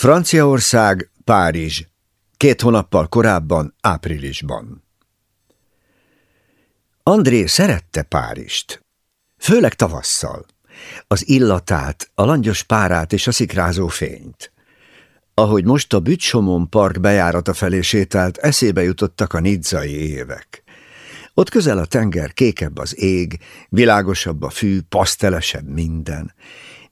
Franciaország, Párizs, két hónappal korábban, áprilisban. André szerette Párizst, főleg tavasszal. Az illatát, a langyos párát és a szikrázó fényt. Ahogy most a Bütsomon park bejárata felé sétált, eszébe jutottak a nidzai évek. Ott közel a tenger, kékebb az ég, világosabb a fű, pasztelesebb minden.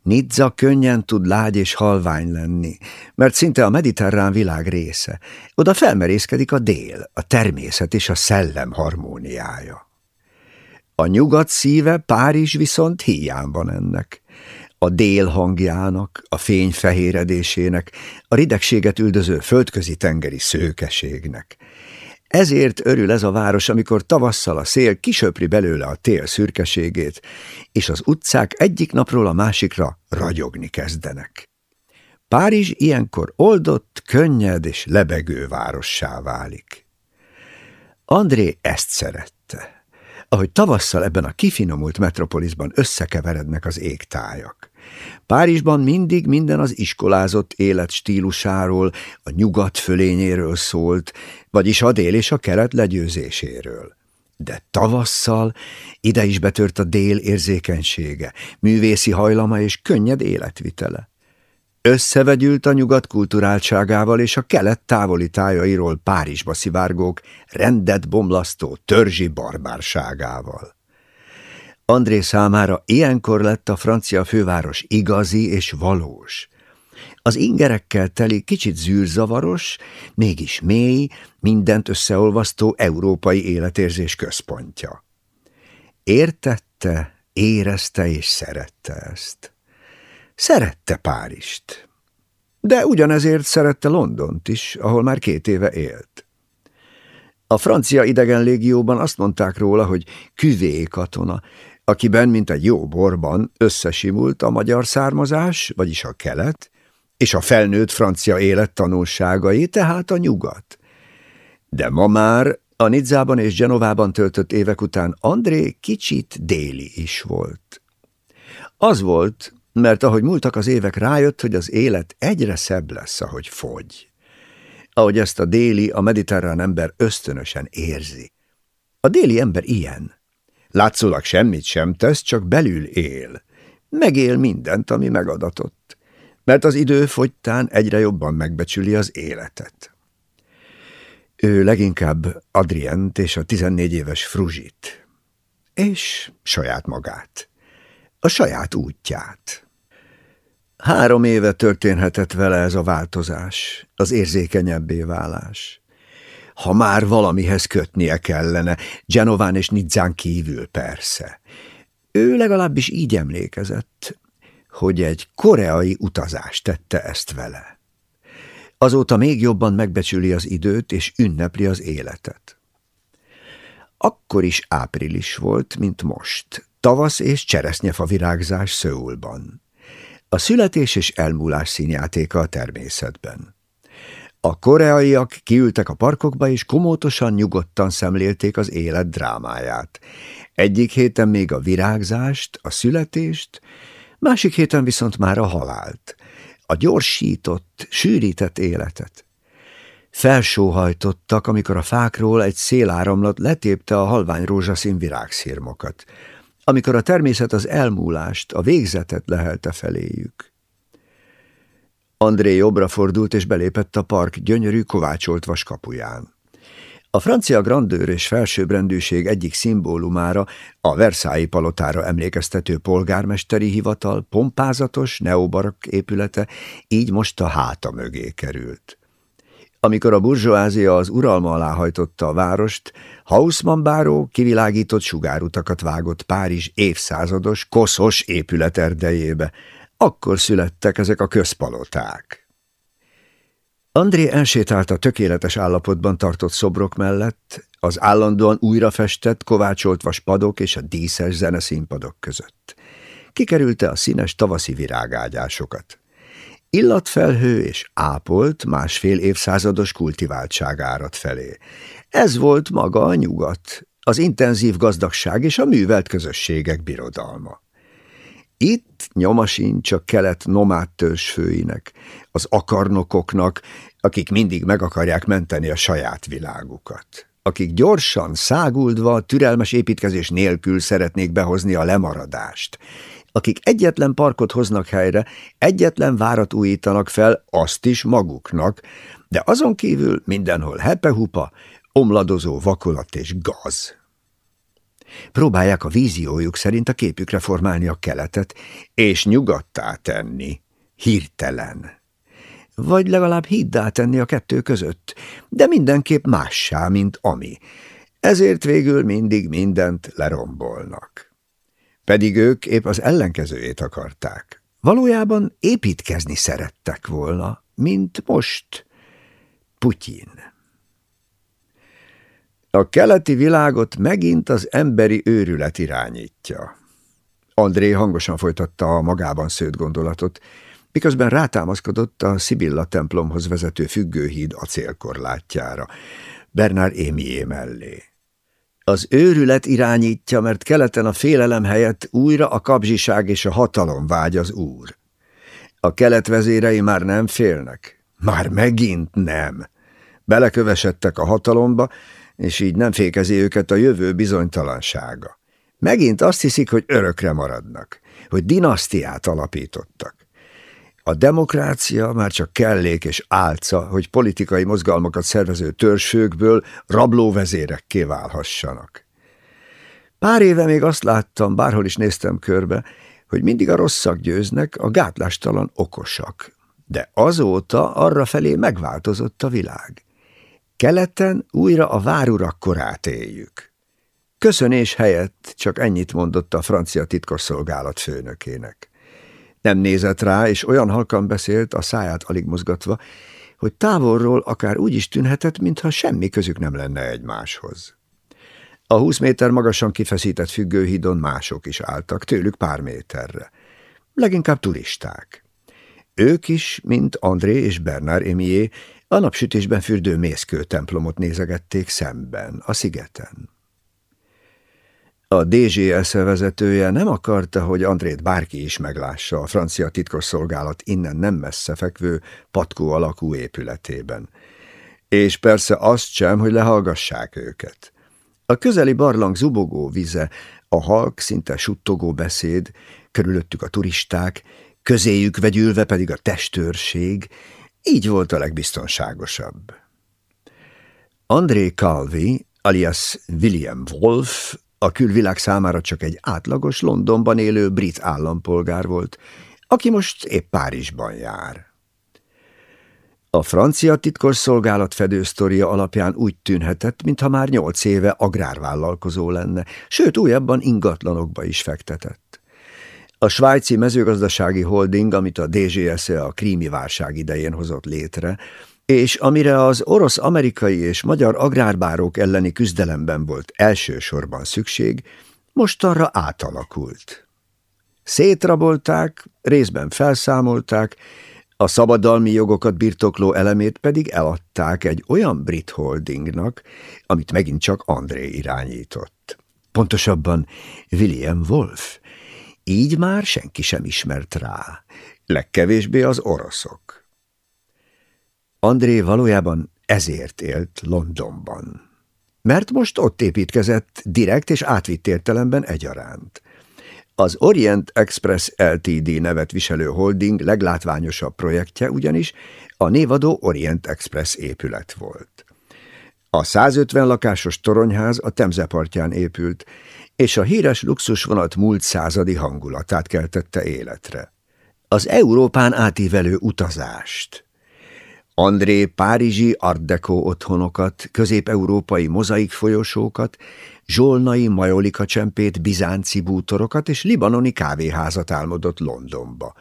Nidza könnyen tud lágy és halvány lenni, mert szinte a mediterrán világ része. Oda felmerészkedik a dél, a természet és a szellem harmóniája. A nyugat szíve Párizs viszont hiány van ennek. A dél hangjának, a fény fehéredésének, a ridegséget üldöző földközi tengeri szőkeségnek. Ezért örül ez a város, amikor tavasszal a szél kisöpri belőle a tél szürkeségét, és az utcák egyik napról a másikra ragyogni kezdenek. Párizs ilyenkor oldott, könnyed és lebegő várossá válik. André ezt szerette, ahogy tavasszal ebben a kifinomult metropolisban összekeverednek az égtájak. Párizsban mindig minden az iskolázott élet stílusáról, a nyugat fölényéről szólt, vagyis a dél és a kelet legyőzéséről. De tavasszal ide is betört a dél érzékenysége, művészi hajlama és könnyed életvitele. Összevegyült a nyugat kulturáltságával és a kelet távoli tájairól Párizsba szivárgók rendet bomlasztó törzsi barbárságával. André számára ilyenkor lett a francia főváros igazi és valós. Az ingerekkel teli, kicsit zűrzavaros, mégis mély, mindent összeolvasztó európai életérzés központja. Értette, érezte és szerette ezt. Szerette Párizst, de ugyanezért szerette Londont is, ahol már két éve élt. A francia idegen légióban azt mondták róla, hogy küvé katona, akiben, mint egy jó borban, összesimult a magyar származás, vagyis a kelet, és a felnőtt francia élet tanulságai, tehát a nyugat. De ma már a Nidzában és Genovában töltött évek után André kicsit déli is volt. Az volt, mert ahogy múltak az évek, rájött, hogy az élet egyre szebb lesz, ahogy fogy. Ahogy ezt a déli, a mediterrán ember ösztönösen érzi. A déli ember ilyen – Látszólag semmit sem tesz, csak belül él. Megél mindent, ami megadatott, mert az idő fogytán egyre jobban megbecsüli az életet. Ő leginkább Adrient és a 14 éves Fruzsit, és saját magát, a saját útját. Három éve történhetett vele ez a változás, az érzékenyebbé válás ha már valamihez kötnie kellene, Genován és Nidzán kívül persze. Ő legalábbis így emlékezett, hogy egy koreai utazást tette ezt vele. Azóta még jobban megbecsüli az időt és ünnepli az életet. Akkor is április volt, mint most, tavasz és cseresznyefa virágzás Szöulban. A születés és elmúlás színjátéka a természetben. A koreaiak kiültek a parkokba, és komótosan, nyugodtan szemlélték az élet drámáját. Egyik héten még a virágzást, a születést, másik héten viszont már a halált, a gyorsított, sűrített életet. Felsóhajtottak, amikor a fákról egy széláramlat letépte a halvány rózsaszín virágszírmokat, amikor a természet az elmúlást, a végzetet lehelte feléjük. André jobbra fordult és belépett a park gyönyörű kovácsolt vaskapuján. A francia grandőr és felsőbbrendűség egyik szimbólumára, a Versailles palotára emlékeztető polgármesteri hivatal pompázatos, neobarok épülete így most a háta mögé került. Amikor a burzsóázia az uralma alá hajtotta a várost, Hausmann báró kivilágított sugárutakat vágott Párizs évszázados, koszos épület erdejébe, akkor születtek ezek a közpaloták. André elsétált a tökéletes állapotban tartott szobrok mellett, az állandóan újrafestett, kovácsolt vas padok és a díszes zeneszínpadok között. Kikerülte a színes tavaszi virágágyásokat. Illatfelhő és ápolt másfél évszázados kultiváltság árat felé. Ez volt maga a nyugat, az intenzív gazdagság és a művelt közösségek birodalma. Itt nyoma sincs a kelet nomád törzsfőinek, az akarnokoknak, akik mindig meg akarják menteni a saját világukat akik gyorsan, száguldva, türelmes építkezés nélkül szeretnék behozni a lemaradást, akik egyetlen parkot hoznak helyre, egyetlen várat újítanak fel, azt is maguknak, de azon kívül mindenhol hepehupa, omladozó vakolat és gaz. Próbálják a víziójuk szerint a képükre formálni a keletet, és nyugattá tenni, hirtelen. Vagy legalább hiddá tenni a kettő között, de mindenképp mássá, mint ami. Ezért végül mindig mindent lerombolnak. Pedig ők épp az ellenkezőjét akarták. Valójában építkezni szerettek volna, mint most Putyin. A keleti világot megint az emberi őrület irányítja. André hangosan folytatta a magában szőtt gondolatot, miközben rátámaszkodott a Szibilla templomhoz vezető függőhíd acélkorlátjára, Bernár Émié mellé. Az őrület irányítja, mert keleten a félelem helyett újra a kapzsiság és a hatalom vágy az úr. A kelet vezérei már nem félnek. Már megint nem. Belekövesedtek a hatalomba, és így nem fékezi őket a jövő bizonytalansága. Megint azt hiszik, hogy örökre maradnak, hogy dinasztiát alapítottak. A demokrácia már csak kellék és álca, hogy politikai mozgalmakat szervező törzsfőkből rablóvezérekké válhassanak. Pár éve még azt láttam, bárhol is néztem körbe, hogy mindig a rosszak győznek, a gátlástalan okosak. De azóta arra felé megváltozott a világ. Keleten újra a várurak korát éljük. Köszönés helyett csak ennyit mondott a francia titkosszolgálat főnökének. Nem nézett rá, és olyan halkan beszélt, a száját alig mozgatva, hogy távolról akár úgy is tűnhetett, mintha semmi közük nem lenne egymáshoz. A húsz méter magasan kifeszített függőhídon mások is álltak, tőlük pár méterre. Leginkább turisták. Ők is, mint André és Bernard Emié, a napsütésben fürdő mészkő templomot nézegették szemben, a szigeten. A DGS vezetője nem akarta, hogy Andrét bárki is meglássa a francia titkosszolgálat innen nem messze fekvő patkó alakú épületében. És persze azt sem, hogy lehallgassák őket. A közeli barlang zubogó vize, a halk, szinte suttogó beszéd, körülöttük a turisták, közéjük vegyülve pedig a testőrség, így volt a legbiztonságosabb. André Calvi, alias William Wolf, a külvilág számára csak egy átlagos Londonban élő brit állampolgár volt, aki most épp Párizsban jár. A francia titkosszolgálat fedősztoria alapján úgy tűnhetett, mintha már nyolc éve agrárvállalkozó lenne, sőt újabban ingatlanokba is fektetett. A svájci mezőgazdasági holding, amit a DGSE a krími válság idején hozott létre, és amire az orosz-amerikai és magyar agrárbárok elleni küzdelemben volt elsősorban szükség, most arra átalakult. Szétrabolták, részben felszámolták, a szabadalmi jogokat birtokló elemét pedig eladták egy olyan brit holdingnak, amit megint csak André irányított. Pontosabban William Wolf. Így már senki sem ismert rá, legkevésbé az oroszok. André valójában ezért élt Londonban. Mert most ott építkezett direkt és átvitt értelemben egyaránt. Az Orient Express Ltd. nevet viselő holding leglátványosabb projektje ugyanis a névadó Orient Express épület volt. A 150 lakásos toronyház a Temze épült, és a híres luxusvonat múlt századi hangulatát keltette életre. Az Európán átívelő utazást – André párizsi art deco otthonokat, közép-európai mozaik folyosókat, zsolnai majolika csempét, bizánci bútorokat és libanoni kávéházat álmodott Londonba.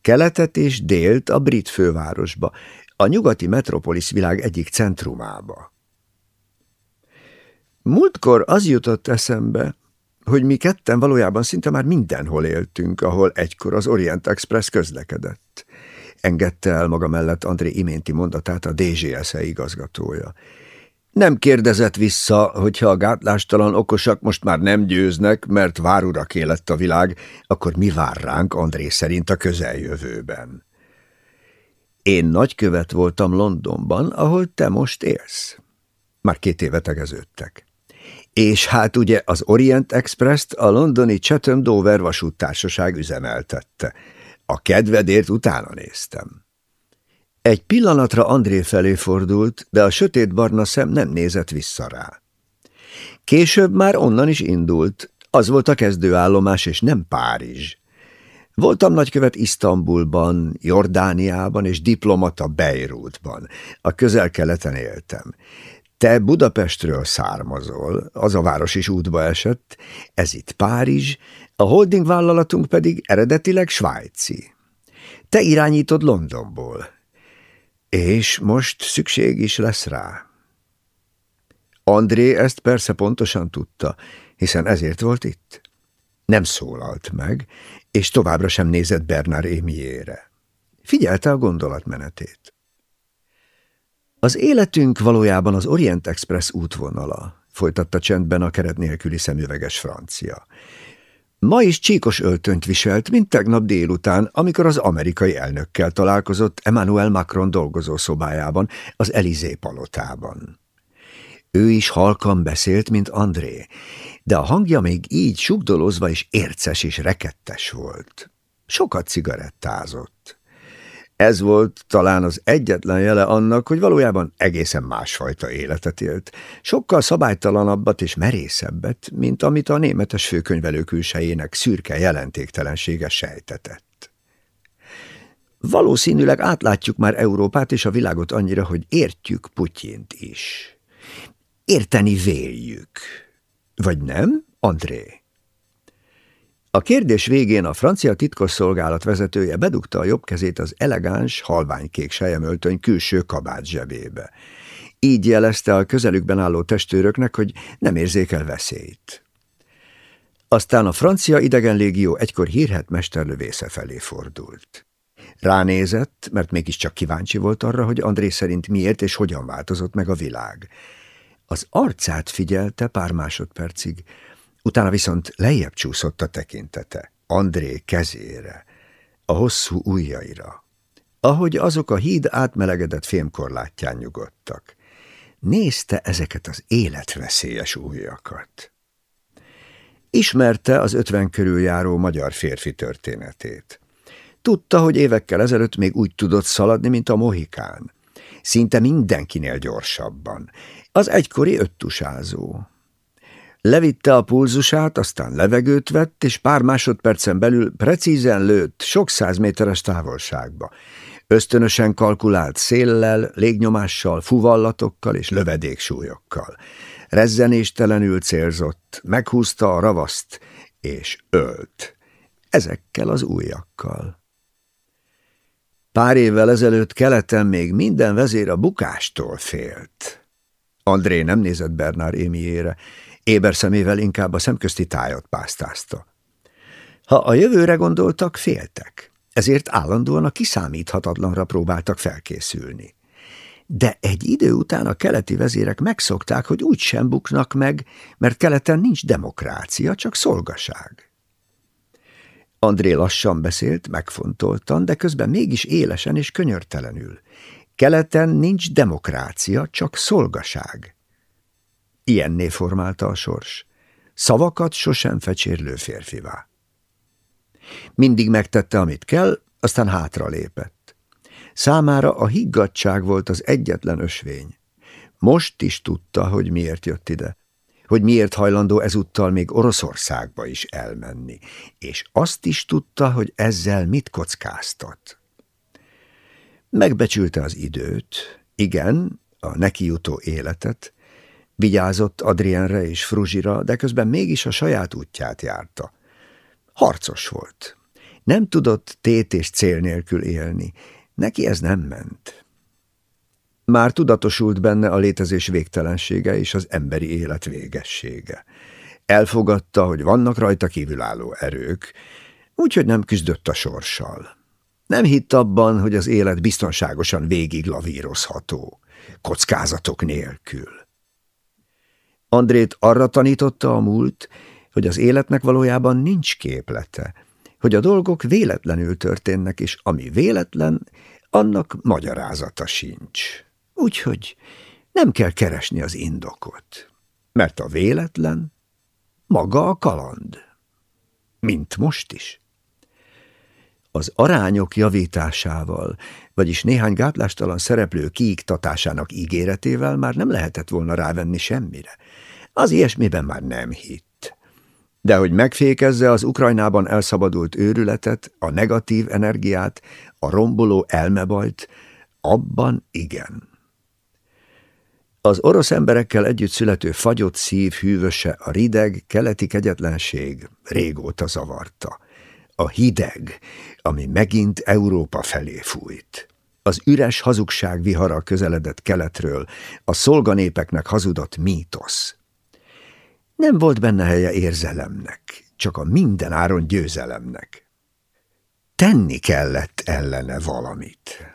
Keletet és délt a brit fővárosba, a nyugati metropolis világ egyik centrumába. Múltkor az jutott eszembe, hogy mi ketten valójában szinte már mindenhol éltünk, ahol egykor az Orient Express közlekedett engedte el maga mellett André iménti mondatát a DGSE igazgatója. Nem kérdezett vissza, hogyha a gátlástalan okosak most már nem győznek, mert váruraké lett a világ, akkor mi vár ránk André szerint a közeljövőben? Én nagykövet voltam Londonban, ahol te most élsz. Már két éve tegeződtek. És hát ugye az Orient Express-t a londoni Chatham Dover vasúttársaság üzemeltette. A kedvedért utána néztem. Egy pillanatra André felé fordult, de a sötét barna szem nem nézett vissza rá. Később már onnan is indult, az volt a kezdőállomás, és nem Párizs. Voltam nagykövet Isztambulban, Jordániában és diplomata Beirutban. A közel-keleten éltem. Te Budapestről származol, az a város is útba esett, ez itt Párizs, a holding vállalatunk pedig eredetileg svájci. Te irányítod Londonból. És most szükség is lesz rá. André ezt persze pontosan tudta, hiszen ezért volt itt. Nem szólalt meg, és továbbra sem nézett Bernard Émiére. Figyelte a gondolatmenetét. Az életünk valójában az Orient Express útvonala, folytatta csendben a keret nélküli szemüveges francia. Ma is csíkos öltönyt viselt, mint tegnap délután, amikor az amerikai elnökkel találkozott Emmanuel Macron dolgozószobájában, az Elizé palotában. Ő is halkan beszélt, mint André, de a hangja még így sugdolozva és érces és rekettes volt. Sokat cigarettázott. Ez volt talán az egyetlen jele annak, hogy valójában egészen másfajta életet élt, sokkal szabálytalanabbat és merészebbet, mint amit a németes főkönyvelő külsejének szürke jelentéktelensége sejtetett. Valószínűleg átlátjuk már Európát és a világot annyira, hogy értjük Putyint is. Érteni véljük. Vagy nem, André? A kérdés végén a francia titkosszolgálat vezetője bedugta a jobb kezét az elegáns, halványkék sejemöltöny külső kabát zsebébe. Így jelezte a közelükben álló testőröknek, hogy nem érzékel veszélyt. Aztán a francia idegenlégió egykor hírhet mesterlövésze felé fordult. Ránézett, mert mégiscsak kíváncsi volt arra, hogy André szerint miért és hogyan változott meg a világ. Az arcát figyelte pár másodpercig, Utána viszont lejjebb csúszott a tekintete, André kezére, a hosszú ujjaira, ahogy azok a híd átmelegedett fémkorlátján nyugodtak. Nézte ezeket az életveszélyes ujjakat. Ismerte az ötven körül járó magyar férfi történetét. Tudta, hogy évekkel ezelőtt még úgy tudott szaladni, mint a mohikán. Szinte mindenkinél gyorsabban. Az egykori öttusázó. Levitte a pulzusát, aztán levegőt vett, és pár másodpercen belül precízen lőtt sok száz méteres távolságba. Ösztönösen kalkulált széllel, légnyomással, fuvallatokkal és lövedéksúlyokkal. Rezzenéstelenül célzott, meghúzta a ravaszt, és ölt. Ezekkel az újakkal. Pár évvel ezelőtt keleten még minden vezér a bukástól félt. André nem nézett Bernár Émiére, Éber szemével inkább a szemközti tájat pásztázta. Ha a jövőre gondoltak, féltek, ezért állandóan a kiszámíthatatlanra próbáltak felkészülni. De egy idő után a keleti vezérek megszokták, hogy úgy sem buknak meg, mert keleten nincs demokrácia, csak szolgaság. André lassan beszélt, megfontoltan, de közben mégis élesen és könyörtelenül. Keleten nincs demokrácia, csak szolgaság. Ilyenné formálta a sors. Szavakat sosem fecsérlő férfivá. Mindig megtette, amit kell, aztán hátra lépett. Számára a higgadság volt az egyetlen ösvény. Most is tudta, hogy miért jött ide, hogy miért hajlandó ezúttal még Oroszországba is elmenni, és azt is tudta, hogy ezzel mit kockáztat. Megbecsülte az időt, igen, a nekijutó életet, Vigyázott Adrienre és Fruzsira, de közben mégis a saját útját járta. Harcos volt. Nem tudott tét és cél nélkül élni. Neki ez nem ment. Már tudatosult benne a létezés végtelensége és az emberi élet végessége. Elfogadta, hogy vannak rajta kívülálló erők, úgyhogy nem küzdött a sorssal. Nem hitt abban, hogy az élet biztonságosan végig lavírozható, kockázatok nélkül. Andrét arra tanította a múlt, hogy az életnek valójában nincs képlete, hogy a dolgok véletlenül történnek, és ami véletlen, annak magyarázata sincs. Úgyhogy nem kell keresni az indokot, mert a véletlen maga a kaland. Mint most is. Az arányok javításával, vagyis néhány gátlástalan szereplő kiiktatásának ígéretével már nem lehetett volna rávenni semmire. Az ilyesmiben már nem hitt. De hogy megfékezze az Ukrajnában elszabadult őrületet, a negatív energiát, a romboló elmebajt, abban igen. Az orosz emberekkel együtt születő fagyott szív hűvöse a rideg, keleti kegyetlenség régóta zavarta. A hideg, ami megint Európa felé fújt. Az üres hazugság vihara közeledett keletről, a szolganépeknek hazudott mítosz. Nem volt benne helye érzelemnek, csak a minden áron győzelemnek. Tenni kellett ellene valamit.